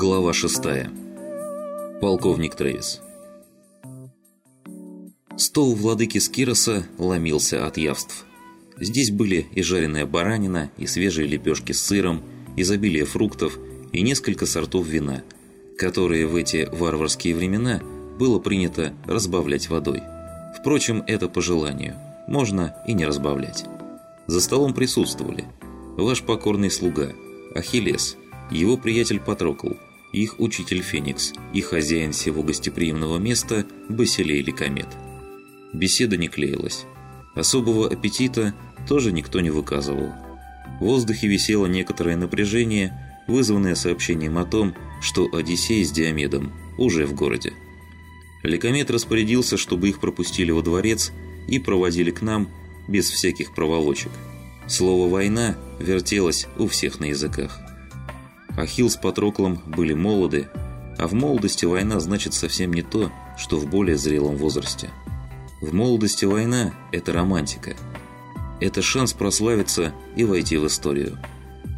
Глава 6. Полковник Трэвис. Стол владыки Скироса ломился от явств. Здесь были и жареная баранина, и свежие лепешки с сыром, изобилие фруктов и несколько сортов вина, которые в эти варварские времена было принято разбавлять водой. Впрочем, это по желанию. Можно и не разбавлять. За столом присутствовали ваш покорный слуга, Ахиллес – его приятель Патрокл, их учитель Феникс и хозяин всего гостеприимного места Басилей Ликомет. Беседа не клеилась. Особого аппетита тоже никто не выказывал. В воздухе висело некоторое напряжение, вызванное сообщением о том, что Одиссей с Диомедом уже в городе. Ликомет распорядился, чтобы их пропустили во дворец и проводили к нам без всяких проволочек. Слово «война» вертелось у всех на языках. Ахилл с Патроклом были молоды, а в молодости война значит совсем не то, что в более зрелом возрасте. В молодости война – это романтика. Это шанс прославиться и войти в историю.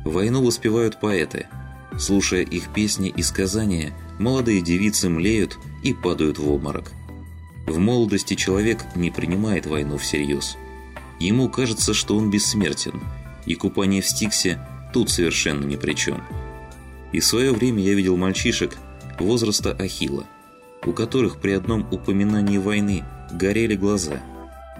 Войну воспевают поэты. Слушая их песни и сказания, молодые девицы млеют и падают в обморок. В молодости человек не принимает войну всерьез. Ему кажется, что он бессмертен, и купание в Стиксе тут совершенно ни при чем. И в свое время я видел мальчишек возраста Ахила, у которых при одном упоминании войны горели глаза.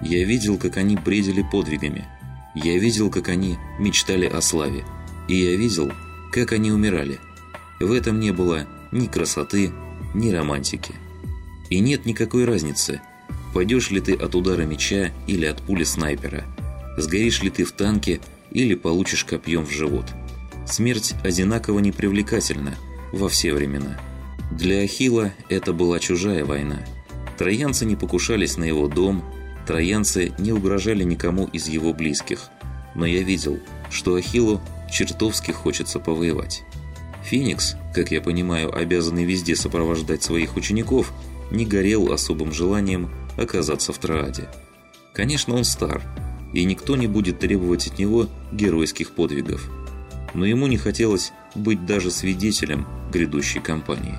Я видел, как они бредили подвигами. Я видел, как они мечтали о славе. И я видел, как они умирали. В этом не было ни красоты, ни романтики. И нет никакой разницы, пойдешь ли ты от удара меча или от пули снайпера, сгоришь ли ты в танке или получишь копьем в живот – Смерть одинаково непривлекательна во все времена. Для Ахила это была чужая война. Троянцы не покушались на его дом, троянцы не угрожали никому из его близких. Но я видел, что Ахиллу чертовски хочется повоевать. Феникс, как я понимаю, обязанный везде сопровождать своих учеников, не горел особым желанием оказаться в Трааде. Конечно, он стар, и никто не будет требовать от него геройских подвигов но ему не хотелось быть даже свидетелем грядущей кампании.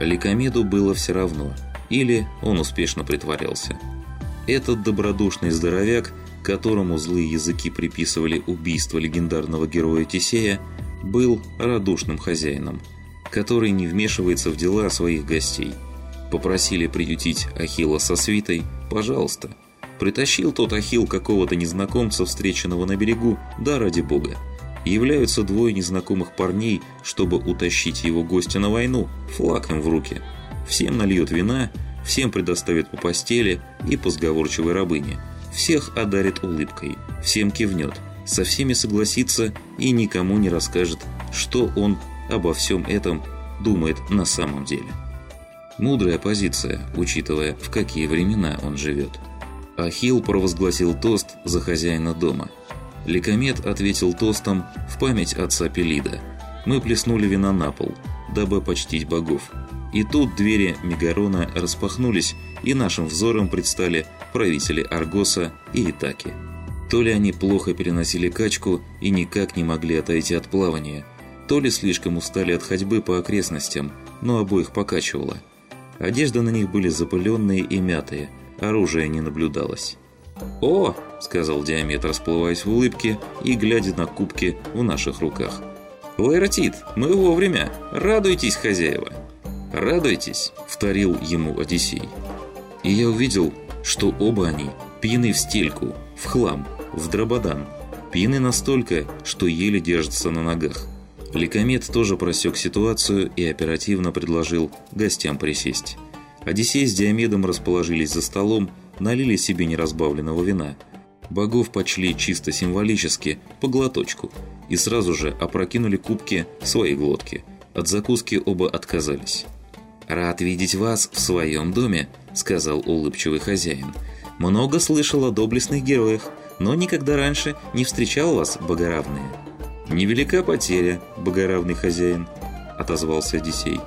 Ликомеду было все равно, или он успешно притворялся. Этот добродушный здоровяк, которому злые языки приписывали убийство легендарного героя Тесея, был радушным хозяином, который не вмешивается в дела своих гостей. Попросили приютить Ахилла со свитой, пожалуйста. Притащил тот Ахилл какого-то незнакомца, встреченного на берегу, да ради бога являются двое незнакомых парней, чтобы утащить его гостя на войну, флаг им в руки. Всем нальет вина, всем предоставит по постели и по сговорчивой рабыне. Всех одарит улыбкой, всем кивнет, со всеми согласится и никому не расскажет, что он обо всем этом думает на самом деле. Мудрая позиция, учитывая, в какие времена он живет. Ахилл провозгласил тост за хозяина дома – Ликомет ответил тостом в память отца Пелида. Мы плеснули вина на пол, дабы почтить богов. И тут двери Мегарона распахнулись, и нашим взором предстали правители Аргоса и Итаки. То ли они плохо переносили качку и никак не могли отойти от плавания, то ли слишком устали от ходьбы по окрестностям, но обоих покачивало. Одежда на них были запыленные и мятые, оружия не наблюдалось. «О!» – сказал Диамет, расплываясь в улыбке и глядя на кубки в наших руках. «Лайротит, мы вовремя! Радуйтесь, хозяева!» «Радуйтесь!» – вторил ему Одиссей. И я увидел, что оба они пьяны в стельку, в хлам, в дрободан. Пьяны настолько, что еле держатся на ногах. Ликомет тоже просек ситуацию и оперативно предложил гостям присесть. Одиссей с Диомедом расположились за столом, налили себе неразбавленного вина. Богов почли чисто символически, по глоточку, и сразу же опрокинули кубки в свои глотки. От закуски оба отказались. «Рад видеть вас в своем доме», — сказал улыбчивый хозяин. «Много слышал о доблестных героях, но никогда раньше не встречал вас, богоравные». «Невелика потеря, богоравный хозяин», — отозвался Одиссей.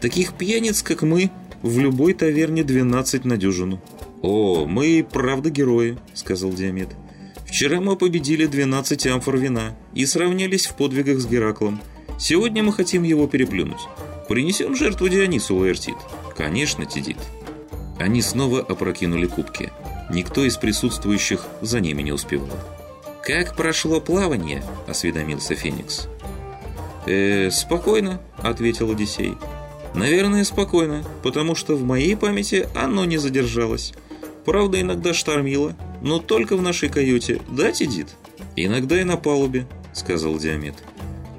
«Таких пьяниц, как мы, в любой таверне 12 на дюжину». «О, мы правда герои», — сказал Диамет. «Вчера мы победили 12 амфор вина и сравнялись в подвигах с Гераклом. Сегодня мы хотим его переплюнуть. Принесем жертву Дионису, Лаэртит. Конечно, Тидит. Они снова опрокинули кубки. Никто из присутствующих за ними не успевал. «Как прошло плавание?» – осведомился Феникс. «Э, спокойно», – ответил Одиссей. «Наверное, спокойно, потому что в моей памяти оно не задержалось. Правда, иногда штормило, но только в нашей каюте, да, Тидит?» «Иногда и на палубе», – сказал Диамет.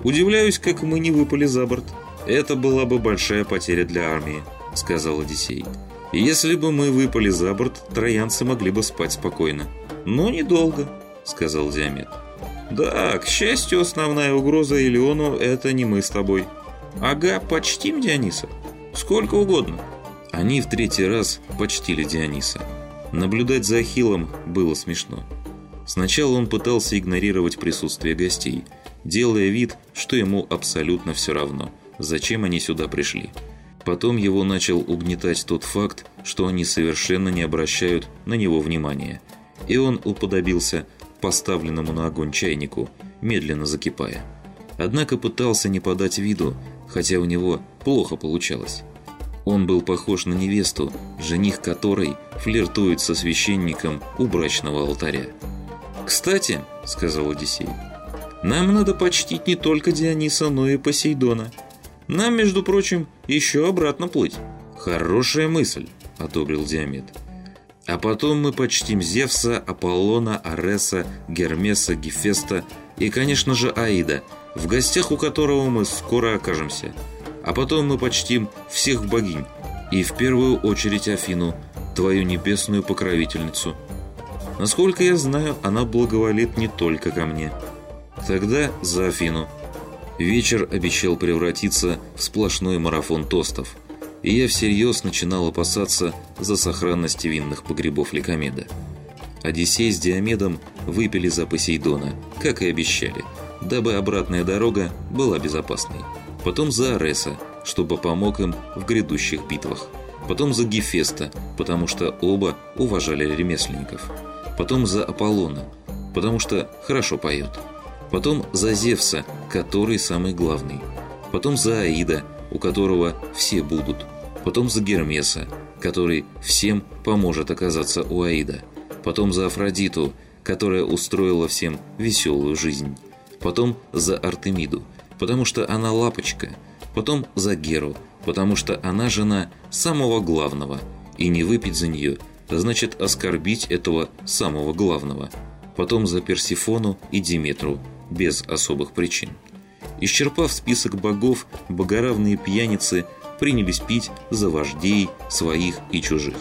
«Удивляюсь, как мы не выпали за борт». «Это была бы большая потеря для армии», — сказал Одиссей. «Если бы мы выпали за борт, троянцы могли бы спать спокойно». «Но недолго», — сказал Диамет. «Да, к счастью, основная угроза Илиону — это не мы с тобой». «Ага, почтим Диониса. Сколько угодно». Они в третий раз почтили Диониса. Наблюдать за Ахиллом было смешно. Сначала он пытался игнорировать присутствие гостей, делая вид, что ему абсолютно все равно — зачем они сюда пришли. Потом его начал угнетать тот факт, что они совершенно не обращают на него внимания. И он уподобился поставленному на огонь чайнику, медленно закипая. Однако пытался не подать виду, хотя у него плохо получалось. Он был похож на невесту, жених которой флиртует со священником у брачного алтаря. «Кстати», — сказал Одиссей, — «нам надо почтить не только Диониса, но и Посейдона». Нам, между прочим, еще обратно плыть». «Хорошая мысль», — одобрил Диамет. «А потом мы почтим Зевса, Аполлона, Ареса, Гермеса, Гефеста и, конечно же, Аида, в гостях у которого мы скоро окажемся. А потом мы почтим всех богинь, и в первую очередь Афину, твою небесную покровительницу. Насколько я знаю, она благоволит не только ко мне. Тогда за Афину». Вечер обещал превратиться в сплошной марафон тостов, и я всерьез начинал опасаться за сохранность винных погребов Ликомеда. Одиссей с Диомедом выпили за Посейдона, как и обещали, дабы обратная дорога была безопасной. Потом за Ареса, чтобы помог им в грядущих битвах. Потом за Гефеста, потому что оба уважали ремесленников. Потом за Аполлона, потому что хорошо поет. Потом за Зевса, который самый главный, потом за Аида, у которого все будут, потом за Гермеса, который всем поможет оказаться у Аида, потом за Афродиту, которая устроила всем веселую жизнь, потом за Артемиду, потому что она лапочка, потом за Геру, потому что она жена самого главного, и не выпить за нее значит оскорбить этого самого главного, потом за Персифону и Диметру, без особых причин. Исчерпав список богов, богоравные пьяницы принялись пить за вождей своих и чужих.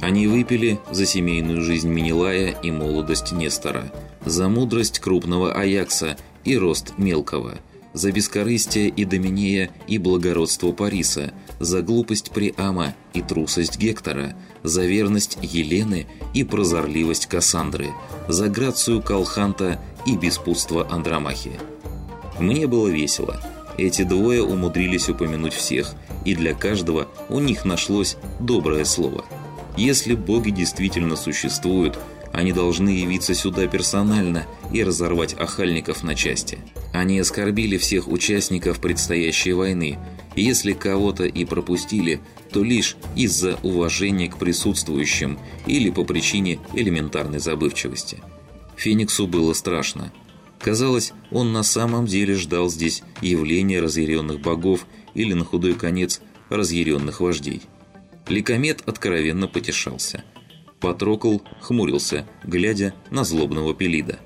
Они выпили за семейную жизнь Минилая и молодость Нестора, за мудрость крупного Аякса и рост мелкого, за бескорыстие и Доминея и благородство Париса, за глупость Приама и трусость Гектора, за верность Елены и прозорливость Кассандры, за грацию Калханта и беспутство Андромахи. Мне было весело. Эти двое умудрились упомянуть всех, и для каждого у них нашлось доброе слово. Если боги действительно существуют, они должны явиться сюда персонально и разорвать охальников на части. Они оскорбили всех участников предстоящей войны, и если кого-то и пропустили, то лишь из-за уважения к присутствующим или по причине элементарной забывчивости. Фениксу было страшно. Казалось, он на самом деле ждал здесь явления разъяренных богов или, на худой конец, разъяренных вождей. Ликомет откровенно потешался. Патрокл хмурился, глядя на злобного Пелида.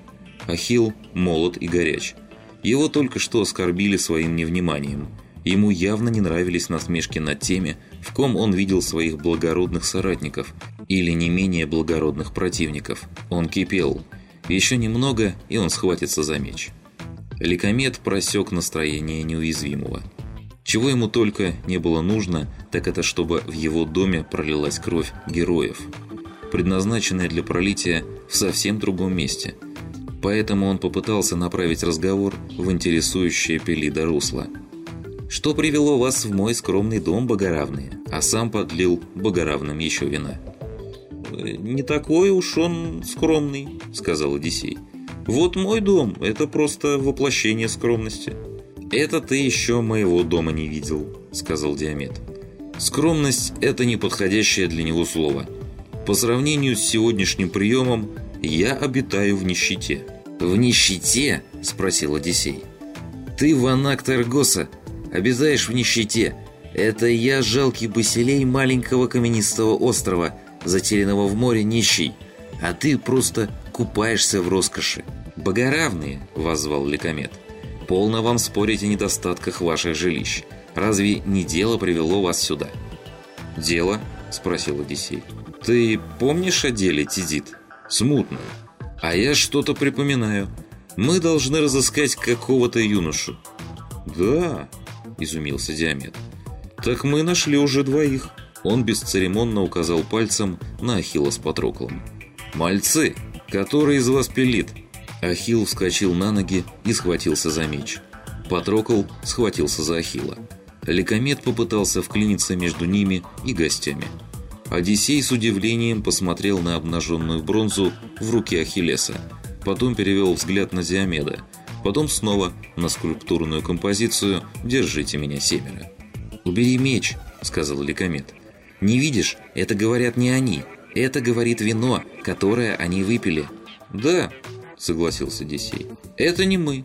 Ахил молод и горяч. Его только что оскорбили своим невниманием. Ему явно не нравились насмешки над теми, в ком он видел своих благородных соратников или не менее благородных противников. Он кипел – еще немного, и он схватится за меч. Ликомет просек настроение неуязвимого. Чего ему только не было нужно, так это чтобы в его доме пролилась кровь героев, предназначенная для пролития в совсем другом месте. Поэтому он попытался направить разговор в интересующее Пелида русло. «Что привело вас в мой скромный дом, богоравные?» А сам подлил богоравным еще вина. «Не такой уж он скромный», — сказал Одиссей. «Вот мой дом — это просто воплощение скромности». «Это ты еще моего дома не видел», — сказал Диамет. «Скромность — это неподходящее для него слово. По сравнению с сегодняшним приемом, я обитаю в нищете». «В нищете?» — спросил Одиссей. «Ты, Ванак Таргоса, обитаешь в нищете. Это я, жалкий басилей маленького каменистого острова, затерянного в море нищий, а ты просто купаешься в роскоши». «Богоравные!» — воззвал Ликомет. «Полно вам спорить о недостатках ваших жилищ. Разве не дело привело вас сюда?» «Дело?» — спросил Одиссей. «Ты помнишь о деле, Тидит?» «Смутно. А я что-то припоминаю. Мы должны разыскать какого-то юношу». «Да», — изумился Диамет. «Так мы нашли уже двоих». Он бесцеремонно указал пальцем на Ахилла с Патроклом. «Мальцы, который из вас пилит?» Ахилл вскочил на ноги и схватился за меч. Патрокл схватился за Ахилла. Ликомет попытался вклиниться между ними и гостями. Одиссей с удивлением посмотрел на обнаженную бронзу в руке Ахиллеса, потом перевел взгляд на Диомеда, потом снова на скульптурную композицию «Держите меня, семеро». «Убери меч», — сказал Ликомет. «Не видишь, это говорят не они, это говорит вино, которое они выпили». «Да», — согласился Одиссей. «Это не мы.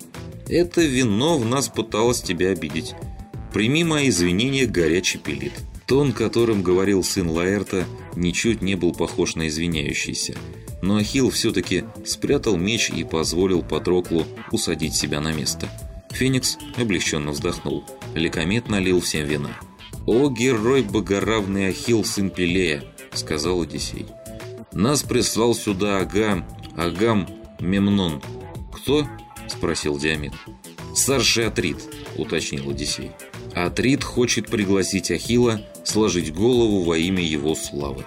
Это вино в нас пыталось тебя обидеть. Прими мои извинения, горячий пилит». Тон, которым говорил сын Лаэрта, ничуть не был похож на извиняющийся. Но Ахилл все-таки спрятал меч и позволил Патроклу усадить себя на место. Феникс облегченно вздохнул. Лекомет налил всем вина. «О, герой богоравный Ахилл, сын Пелея!» — сказал Одиссей. «Нас прислал сюда Агам, Агам Мемнон. «Кто?» – спросил Диамет. «Старший Атрит», – уточнил Одиссей. «Атрит хочет пригласить Ахила сложить голову во имя его славы».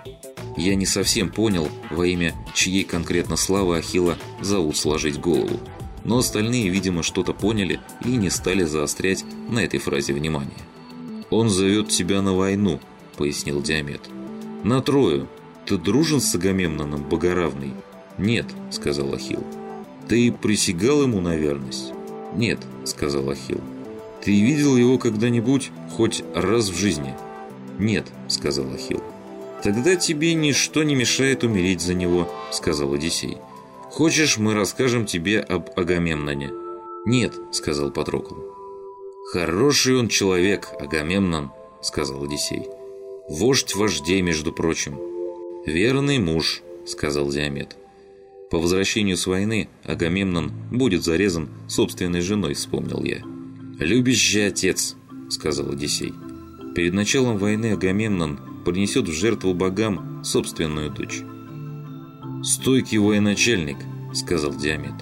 Я не совсем понял, во имя чьей конкретно славы Ахила зовут сложить голову. Но остальные, видимо, что-то поняли и не стали заострять на этой фразе внимание. «Он зовет тебя на войну», — пояснил Диамет. «На Трою. Ты дружен с Агамемноном, Богоравный?» «Нет», — сказал Ахилл. «Ты присягал ему на верность?» «Нет», — сказал Ахилл. «Ты видел его когда-нибудь хоть раз в жизни?» «Нет», — сказал Ахилл. «Тогда тебе ничто не мешает умереть за него», — сказал Одиссей. «Хочешь, мы расскажем тебе об Агамемноне?» «Нет», — сказал Патрокл. «Хороший он человек, Агамемнон», — сказал Одиссей. «Вождь вождей, между прочим». «Верный муж», — сказал Диамет. По возвращению с войны Агамемнон будет зарезан собственной женой, вспомнил я. «Любящий отец», — сказал Одиссей. Перед началом войны Агамемнон принесет в жертву богам собственную дочь. «Стойкий военачальник», — сказал Диамет.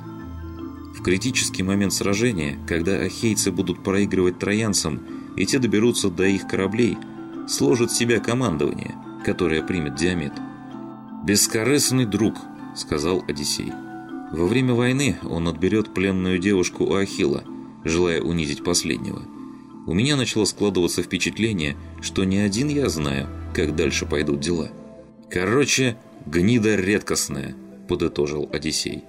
В критический момент сражения, когда ахейцы будут проигрывать троянцам, и те доберутся до их кораблей, сложат в себя командование, которое примет Диамет. «Бескорыстный друг», — сказал Одиссей. Во время войны он отберет пленную девушку у Ахилла, желая унизить последнего. У меня начало складываться впечатление, что не один я знаю, как дальше пойдут дела. «Короче, гнида редкостная», — подытожил Одиссей.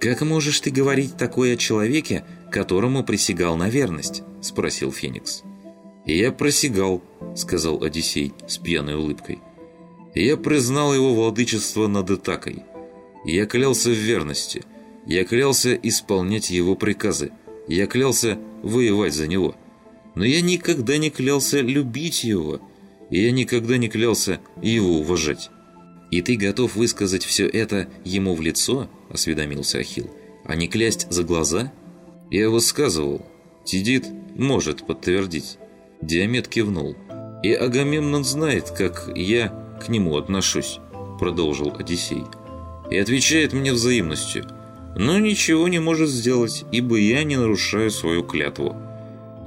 «Как можешь ты говорить такое о человеке, которому присягал на верность?» — спросил Феникс. «Я просигал», — сказал Одиссей с пьяной улыбкой. «Я признал его владычество над Итакой». Я клялся в верности. Я клялся исполнять его приказы. Я клялся воевать за него. Но я никогда не клялся любить его. И я никогда не клялся его уважать. «И ты готов высказать все это ему в лицо?» – осведомился Ахилл. «А не клясть за глаза?» «Я высказывал. Тидит может подтвердить». Диамет кивнул. «И Агамемнон знает, как я к нему отношусь», – продолжил Одиссей и отвечает мне взаимностью, но ничего не может сделать, ибо я не нарушаю свою клятву.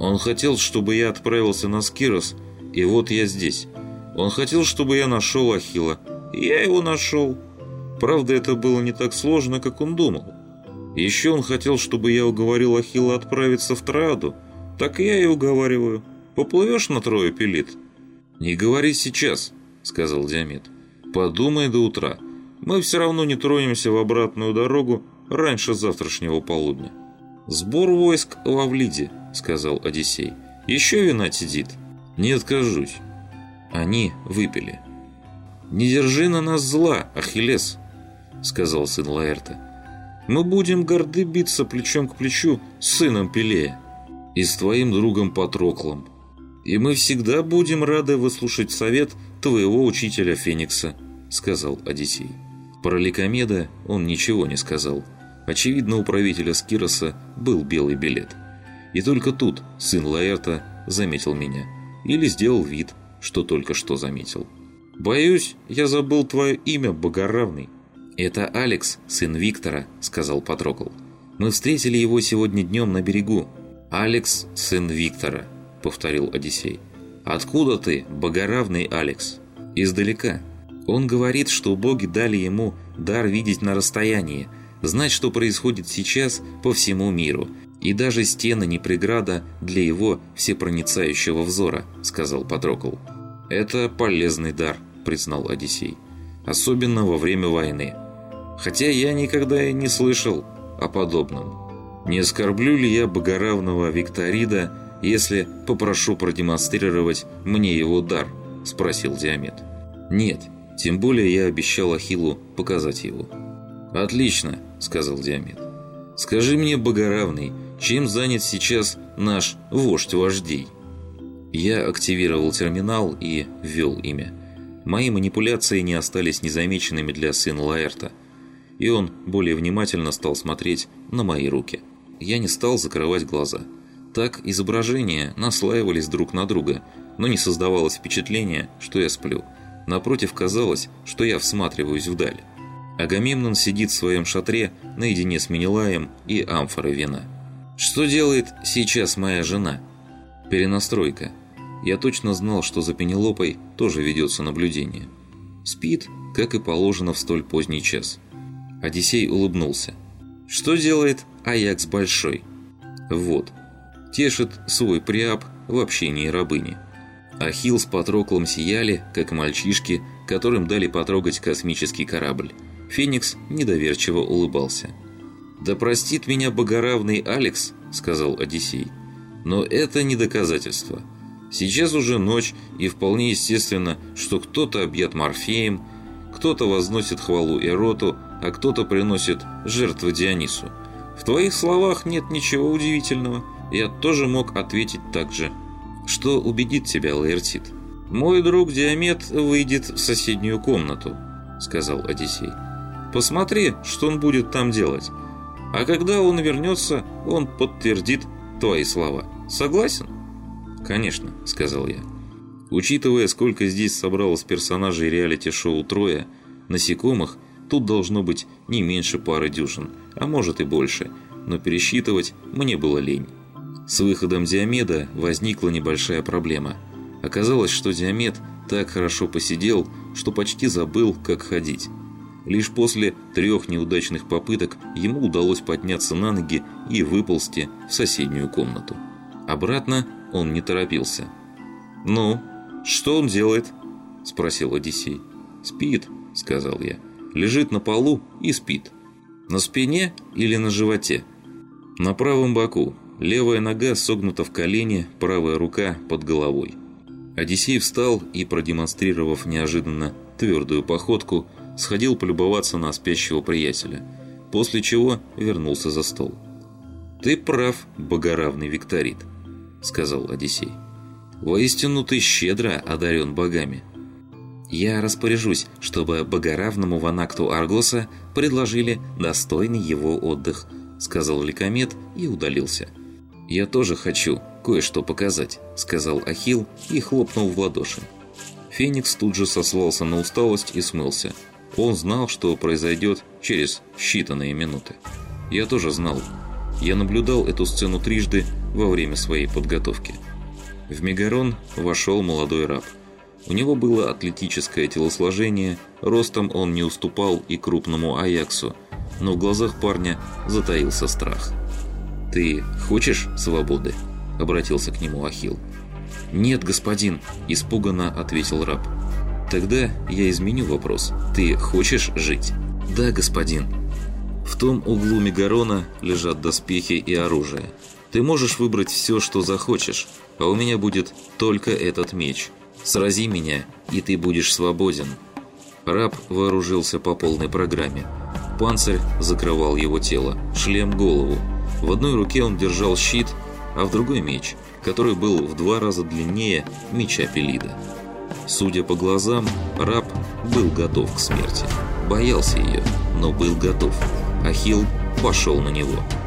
Он хотел, чтобы я отправился на Скирос, и вот я здесь. Он хотел, чтобы я нашел Ахила, я его нашел. Правда, это было не так сложно, как он думал. Еще он хотел, чтобы я уговорил Ахила отправиться в Троаду. Так я и уговариваю. Поплывешь на Трое, Пелит? «Не говори сейчас», — сказал Диамет. «Подумай до утра» мы все равно не тронемся в обратную дорогу раньше завтрашнего полудня. Сбор войск в Авлиде, — сказал Одиссей. «Еще вина сидит?» «Не откажусь». Они выпили. «Не держи на нас зла, Ахиллес», — сказал сын Лаэрта. «Мы будем горды биться плечом к плечу с сыном Пелея и с твоим другом Патроклом. И мы всегда будем рады выслушать совет твоего учителя Феникса», — сказал Одиссей. Про Ликомеда он ничего не сказал. Очевидно, у правителя Скироса был белый билет. И только тут сын Лаэрта заметил меня. Или сделал вид, что только что заметил. «Боюсь, я забыл твое имя, Богоравный». «Это Алекс, сын Виктора», — сказал Патрокл. «Мы встретили его сегодня днем на берегу». «Алекс, сын Виктора», — повторил Одиссей. «Откуда ты, Богоравный Алекс?» «Издалека. Он говорит, что боги дали ему дар видеть на расстоянии, знать, что происходит сейчас по всему миру, и даже стены не преграда для его всепроницающего взора», — сказал Патрокл. «Это полезный дар», — признал Одиссей. «Особенно во время войны. Хотя я никогда и не слышал о подобном. Не оскорблю ли я богоравного Викторида, если попрошу продемонстрировать мне его дар?» — спросил Диамет. «Нет, тем более я обещал Ахиллу показать его». «Отлично», — сказал Диамет. «Скажи мне, богоравный, чем занят сейчас наш вождь вождей?» Я активировал терминал и ввел имя. Мои манипуляции не остались незамеченными для сына Лаэрта, и он более внимательно стал смотреть на мои руки. Я не стал закрывать глаза. Так изображения наслаивались друг на друга, но не создавалось впечатления, что я сплю. Напротив, казалось, что я всматриваюсь вдаль. Агамемнон сидит в своем шатре наедине с Менелаем и амфорой вина. Что делает сейчас моя жена? Перенастройка. Я точно знал, что за Пенелопой тоже ведется наблюдение. Спит, как и положено в столь поздний час. Одиссей улыбнулся. Что делает Аякс Большой? Вот. Тешит свой приап в общении рабыни. Ахилл с Патроклом сияли, как мальчишки, которым дали потрогать космический корабль. Феникс недоверчиво улыбался. «Да простит меня богоравный Алекс», — сказал Одиссей. «Но это не доказательство. Сейчас уже ночь, и вполне естественно, что кто-то объят морфеем, кто-то возносит хвалу Эроту, а кто-то приносит жертвы Дионису. В твоих словах нет ничего удивительного. Я тоже мог ответить так же. Что убедит тебя, Лаэртит? Мой друг Диамет выйдет в соседнюю комнату, сказал Одиссей. Посмотри, что он будет там делать. А когда он вернется, он подтвердит твои слова. Согласен? Конечно, сказал я. Учитывая, сколько здесь собралось персонажей реалити-шоу «Троя», насекомых, тут должно быть не меньше пары дюжин, а может и больше, но пересчитывать мне было лень. С выходом Диомеда возникла небольшая проблема. Оказалось, что Диомед так хорошо посидел, что почти забыл, как ходить. Лишь после трех неудачных попыток ему удалось подняться на ноги и выползти в соседнюю комнату. Обратно он не торопился. «Ну, что он делает?» – спросил Одиссей. «Спит», – сказал я. «Лежит на полу и спит. На спине или на животе?» «На правом боку. Левая нога согнута в колени, правая рука под головой». Одиссей встал и, продемонстрировав неожиданно твердую походку, сходил полюбоваться на спящего приятеля, после чего вернулся за стол. «Ты прав, богоравный Викторит», — сказал Одиссей. «Воистину ты щедро одарен богами». «Я распоряжусь, чтобы богоравному Ванакту Аргоса предложили достойный его отдых», — сказал Ликомет и удалился. «Я тоже хочу кое-что показать», — сказал Ахил и хлопнул в ладоши. Феникс тут же сослался на усталость и смылся. Он знал, что произойдет через считанные минуты. Я тоже знал. Я наблюдал эту сцену трижды во время своей подготовки. В Мегарон вошел молодой раб. У него было атлетическое телосложение, ростом он не уступал и крупному Аяксу, но в глазах парня затаился страх. «Ты хочешь свободы?» – обратился к нему Ахил. «Нет, господин», – испуганно ответил раб. Тогда я изменю вопрос. Ты хочешь жить? Да, господин. В том углу Мегарона лежат доспехи и оружие. Ты можешь выбрать все, что захочешь, а у меня будет только этот меч. Срази меня, и ты будешь свободен». Раб вооружился по полной программе. Панцирь закрывал его тело, шлем – голову. В одной руке он держал щит, а в другой меч, который был в два раза длиннее меча Пелида. Судя по глазам, раб был готов к смерти. Боялся ее, но был готов. Ахилл пошел на него –